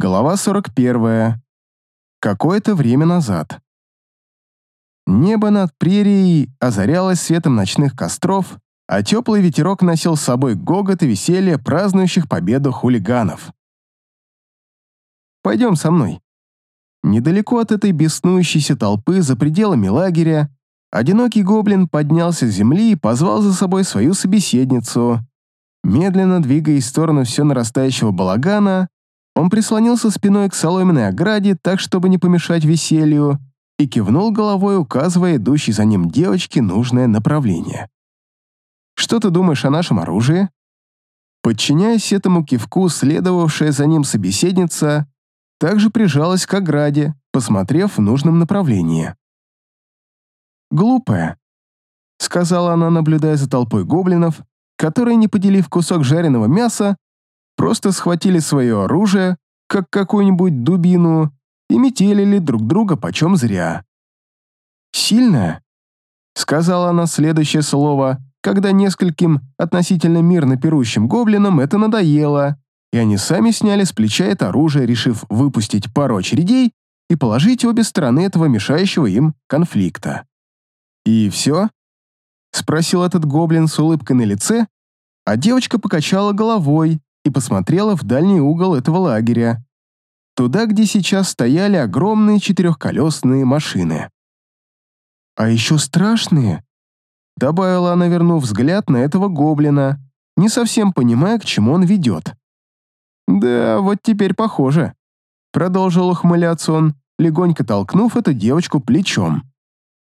Глава 41. Какое-то время назад. Небо над прерией озарялось светом ночных костров, а теплый ветерок носил с собой гогот и веселье празднующих победу хулиганов. «Пойдем со мной». Недалеко от этой беснующейся толпы, за пределами лагеря, одинокий гоблин поднялся с земли и позвал за собой свою собеседницу. Медленно двигаясь в сторону все нарастающего балагана, он прислонился спиной к соломенной ограде, так, чтобы не помешать веселью, и кивнул головой, указывая идущей за ним девочке нужное направление. «Что ты думаешь о нашем оружии?» Подчиняясь этому кивку, следовавшая за ним собеседница также прижалась к ограде, посмотрев в нужном направлении. «Глупая», — сказала она, наблюдая за толпой гоблинов, которые, не поделив кусок жареного мяса, просто схватили свое оружие, как какую-нибудь дубину, и метелили друг друга почем зря. «Сильная?» — сказала она следующее слово, когда нескольким относительно мирно пирущим гоблинам это надоело, и они сами сняли с плеча это оружие, решив выпустить пару очередей и положить обе стороны этого мешающего им конфликта. «И все?» — спросил этот гоблин с улыбкой на лице, а девочка покачала головой, и посмотрела в дальний угол этого лагеря, туда, где сейчас стояли огромные четырехколесные машины. «А еще страшные», — добавила она, вернув взгляд на этого гоблина, не совсем понимая, к чему он ведет. «Да, вот теперь похоже», — продолжил ухмыляться он, легонько толкнув эту девочку плечом.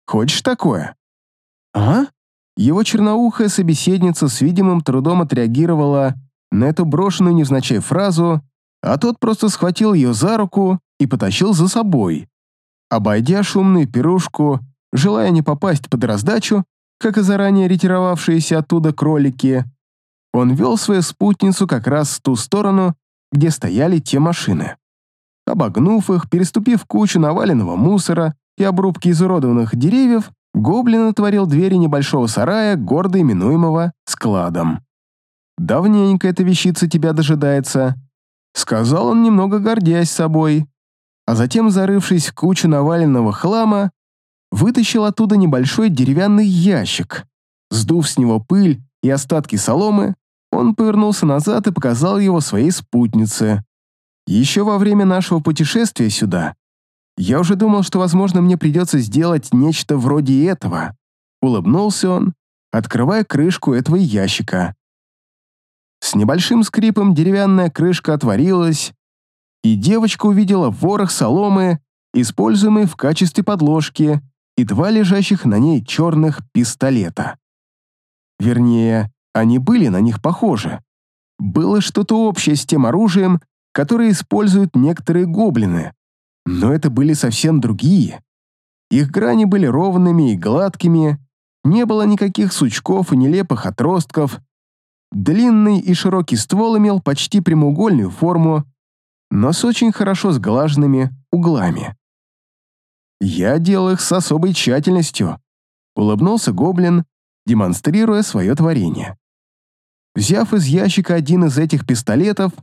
«Хочешь такое?» «А?» Его черноухая собеседница с видимым трудом отреагировала на эту брошенную невзначай фразу, а тот просто схватил ее за руку и потащил за собой. Обойдя шумную пирушку, желая не попасть под раздачу, как и заранее ретировавшиеся оттуда кролики, он вел свою спутницу как раз в ту сторону, где стояли те машины. Обогнув их, переступив кучу наваленного мусора и обрубки изуродованных деревьев, гоблин отворил двери небольшого сарая, гордо именуемого складом. Давненько эта вещица тебя дожидается», — сказал он, немного гордясь собой, а затем, зарывшись в кучу наваленного хлама, вытащил оттуда небольшой деревянный ящик. Сдув с него пыль и остатки соломы, он повернулся назад и показал его своей спутнице. Еще во время нашего путешествия сюда я уже думал, что, возможно, мне придется сделать нечто вроде этого. Улыбнулся он, открывая крышку этого ящика. С небольшим скрипом деревянная крышка отворилась, и девочка увидела ворох соломы, используемый в качестве подложки, и два лежащих на ней черных пистолета. Вернее, они были на них похожи. Было что-то общее с тем оружием, которое используют некоторые гоблины, но это были совсем другие. Их грани были ровными и гладкими, не было никаких сучков и нелепых отростков, Длинный и широкий ствол имел почти прямоугольную форму, но с очень хорошо сглаженными углами. «Я делал их с особой тщательностью», — улыбнулся гоблин, демонстрируя свое творение. Взяв из ящика один из этих пистолетов,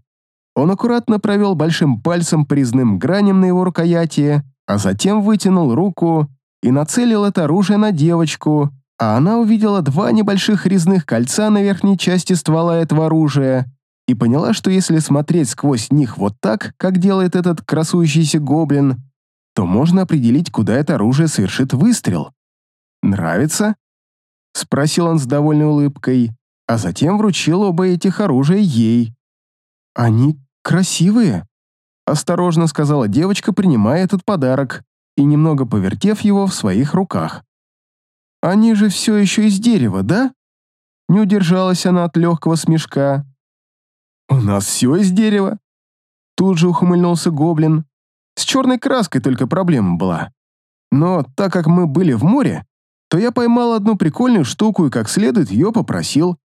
он аккуратно провел большим пальцем по резным граням на его рукояти, а затем вытянул руку и нацелил это оружие на девочку, а она увидела два небольших резных кольца на верхней части ствола этого оружия и поняла, что если смотреть сквозь них вот так, как делает этот красующийся гоблин, то можно определить, куда это оружие совершит выстрел. «Нравится?» — спросил он с довольной улыбкой, а затем вручил оба этих оружия ей. «Они красивые», — осторожно сказала девочка, принимая этот подарок и немного повертев его в своих руках. Они же все еще из дерева, да?» Не удержалась она от легкого смешка. «У нас все из дерева?» Тут же ухмыльнулся гоблин. С черной краской только проблема была. Но так как мы были в море, то я поймал одну прикольную штуку и как следует ее попросил.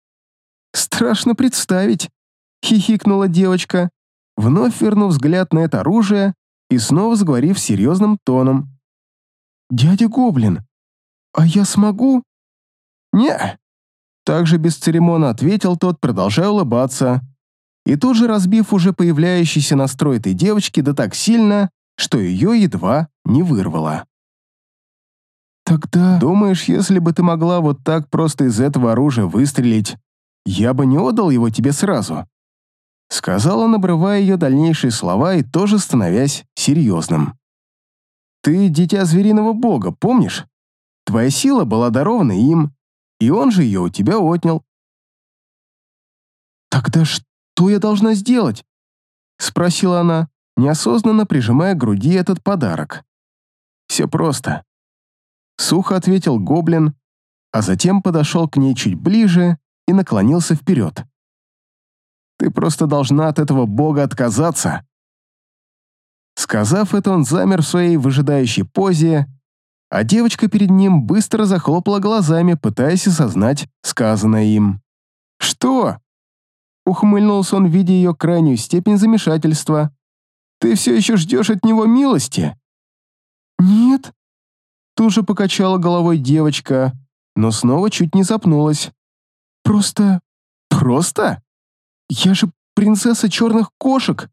«Страшно представить», — хихикнула девочка, вновь вернув взгляд на это оружие и снова заговорив серьезным тоном. «Дядя Гоблин, «А я смогу?» «Не». Также без церемона ответил тот, продолжая улыбаться. и тут же разбив уже появляющийся настрой этой девочки да так сильно, что ее едва не вырвало. «Тогда...» «Думаешь, если бы ты могла вот так просто из этого оружия выстрелить, я бы не отдал его тебе сразу?» Сказал он, обрывая ее дальнейшие слова и тоже становясь серьезным. «Ты дитя звериного бога, помнишь? Твоя сила была дарована им, и он же ее у тебя отнял». «Тогда что я должна сделать?» Спросила она, неосознанно прижимая к груди этот подарок. «Все просто. Сухо ответил гоблин, а затем подошел к ней чуть ближе и наклонился вперед. «Ты просто должна от этого бога отказаться». Сказав это, он замер в своей выжидающей позе, а девочка перед ним быстро захлопала глазами, пытаясь осознать сказанное им. «Что?» Ухмыльнулся он, видя ее крайнюю степень замешательства. «Ты все еще ждешь от него милости?» «Нет», Тут же покачала головой девочка, но снова чуть не запнулась. «Просто... просто? Я же принцесса черных кошек!»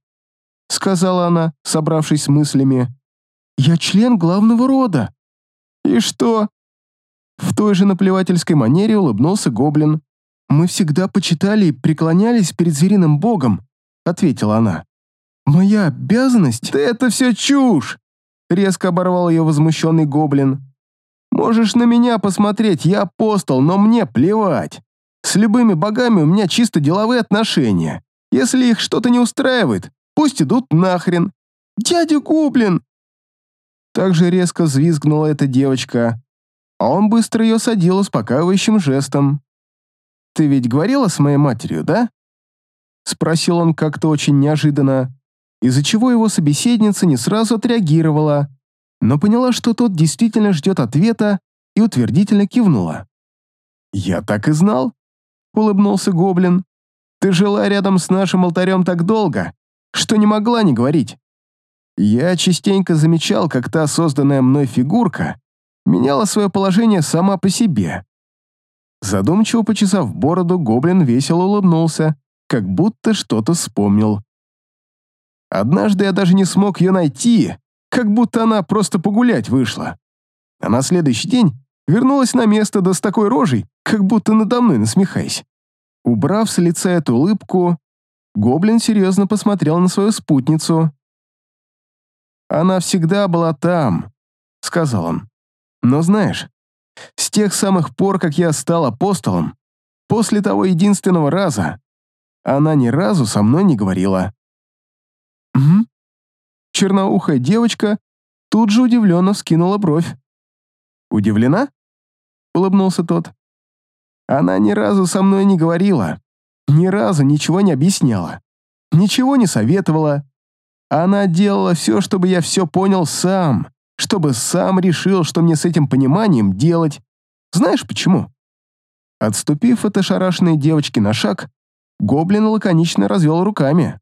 Сказала она, собравшись с мыслями. «Я член главного рода». «И что?» В той же наплевательской манере улыбнулся гоблин. «Мы всегда почитали и преклонялись перед звериным богом», ответила она. «Моя обязанность...» «Да это все чушь!» Резко оборвал ее возмущенный гоблин. «Можешь на меня посмотреть, я апостол, но мне плевать. С любыми богами у меня чисто деловые отношения. Если их что-то не устраивает, пусть идут нахрен. Дядя Гоблин!» Так же резко взвизгнула эта девочка, а он быстро ее садил успокаивающим жестом. «Ты ведь говорила с моей матерью, да?» Спросил он как-то очень неожиданно из-за чего его собеседница не сразу отреагировала, но поняла, что тот действительно ждет ответа и утвердительно кивнула. «Я так и знал», — улыбнулся Гоблин. «Ты жила рядом с нашим алтарем так долго, что не могла не говорить. Я частенько замечал, как та созданная мной фигурка меняла свое положение сама по себе». Задумчиво почесав бороду, Гоблин весело улыбнулся, как будто что-то вспомнил. Однажды я даже не смог ее найти, как будто она просто погулять вышла. А на следующий день вернулась на место да с такой рожей, как будто надо мной насмехаясь. Убрав с лица эту улыбку, гоблин серьезно посмотрел на свою спутницу. «Она всегда была там», — сказал он. «Но знаешь, с тех самых пор, как я стал апостолом, после того единственного раза, она ни разу со мной не говорила. «Угу». Черноухая девочка тут же удивленно вскинула бровь. «Удивлена?» — улыбнулся тот. «Она ни разу со мной не говорила, ни разу ничего не объясняла, ничего не советовала. Она делала все, чтобы я все понял сам, чтобы сам решил, что мне с этим пониманием делать. Знаешь почему?» Отступив от ошарашенной девочки на шаг, гоблин лаконично развел руками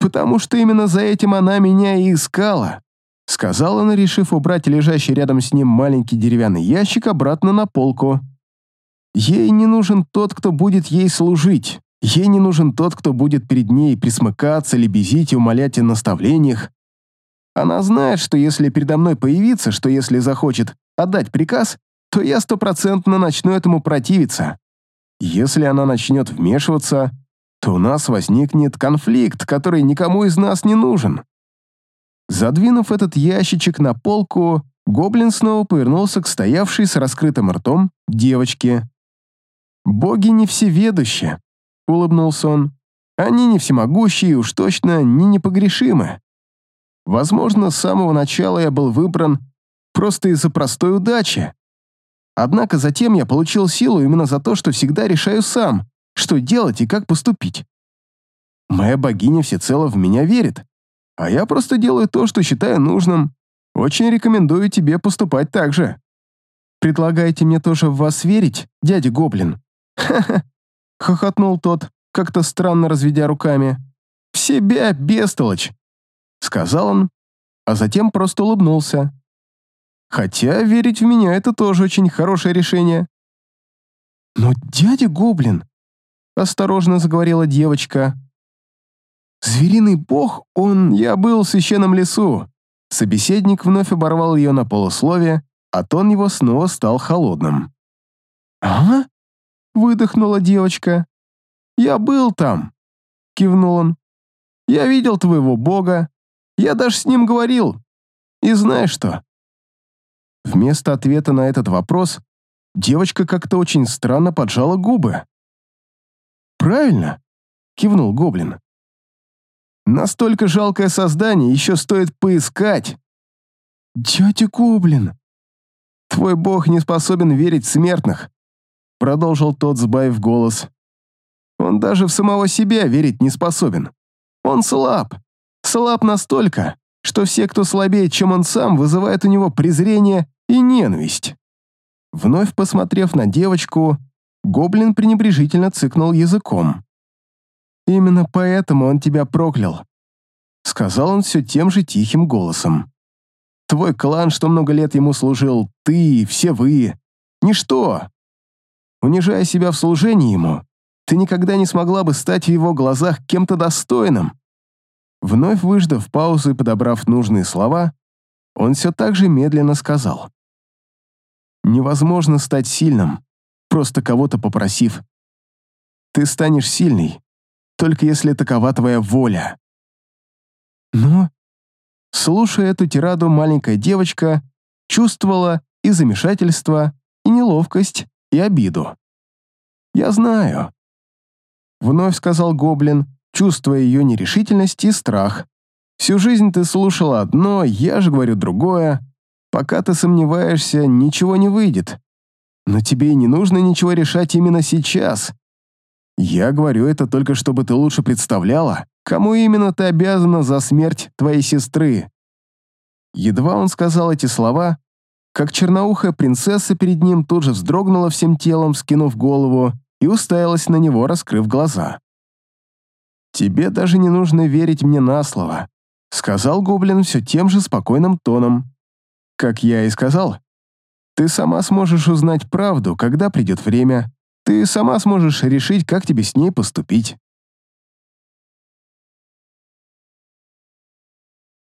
потому что именно за этим она меня и искала», сказала она, решив убрать лежащий рядом с ним маленький деревянный ящик обратно на полку. «Ей не нужен тот, кто будет ей служить. Ей не нужен тот, кто будет перед ней присмыкаться, лебезить и умолять о наставлениях. Она знает, что если передо мной появится, что если захочет отдать приказ, то я стопроцентно начну этому противиться. Если она начнет вмешиваться, то у нас возникнет конфликт, который никому из нас не нужен. Задвинув этот ящичек на полку, гоблин снова повернулся к стоявшей с раскрытым ртом девочке. «Боги не всеведущи», — улыбнулся он. «Они не всемогущие и уж точно не непогрешимы. Возможно, с самого начала я был выбран просто из-за простой удачи. Однако затем я получил силу именно за то, что всегда решаю сам, что делать и как поступить. Моя богиня всецело в меня верит, а я просто делаю то, что считаю нужным. Очень рекомендую тебе поступать так же. Предлагаете мне тоже в вас верить, дядя Гоблин? Ха-ха, хохотнул тот, как-то странно разведя руками. В себя, бестолочь, сказал он, а затем просто улыбнулся. Хотя верить в меня — это тоже очень хорошее решение. Но дядя Гоблин, осторожно заговорила девочка. «Звериный бог, он... Я был в священном лесу». Собеседник вновь оборвал ее на полусловие, а тон его снова стал холодным. «А?» — выдохнула девочка. «Я был там», — кивнул он. «Я видел твоего бога. Я даже с ним говорил. И знаешь что?» Вместо ответа на этот вопрос девочка как-то очень странно поджала губы. «Правильно», — кивнул гоблин. «Настолько жалкое создание еще стоит поискать». «Дядя Гоблин», «Твой бог не способен верить в смертных», — продолжил тот, сбавив голос. «Он даже в самого себя верить не способен. Он слаб. Слаб настолько, что все, кто слабее, чем он сам, вызывают у него презрение и ненависть». Вновь посмотрев на девочку, гоблин пренебрежительно цыкнул языком. «Именно поэтому он тебя проклял», — сказал он все тем же тихим голосом. Твой клан, что много лет ему служил, ты, все вы. Ничто. Унижая себя в служении ему, ты никогда не смогла бы стать в его глазах кем-то достойным. Вновь выждав паузу и подобрав нужные слова, он все так же медленно сказал. «Невозможно стать сильным, просто кого-то попросив. Ты станешь сильной, только если такова твоя воля». «Но Слушая эту тираду, маленькая девочка чувствовала и замешательство, и неловкость, и обиду. «Я знаю», — вновь сказал Гоблин, чувствуя ее нерешительность и страх. «Всю жизнь ты слушала одно, я же говорю другое. Пока ты сомневаешься, ничего не выйдет. Но тебе и не нужно ничего решать именно сейчас. Я говорю это только, чтобы ты лучше представляла, Кому именно ты обязана за смерть твоей сестры?» Едва он сказал эти слова, как черноухая принцесса перед ним тут же вздрогнула всем телом, скинув голову, и уставилась на него, раскрыв глаза. «Тебе даже не нужно верить мне на слово», — сказал гоблин все тем же спокойным тоном. «Как я и сказал, ты сама сможешь узнать правду, когда придет время. Ты сама сможешь решить, как тебе с ней поступить».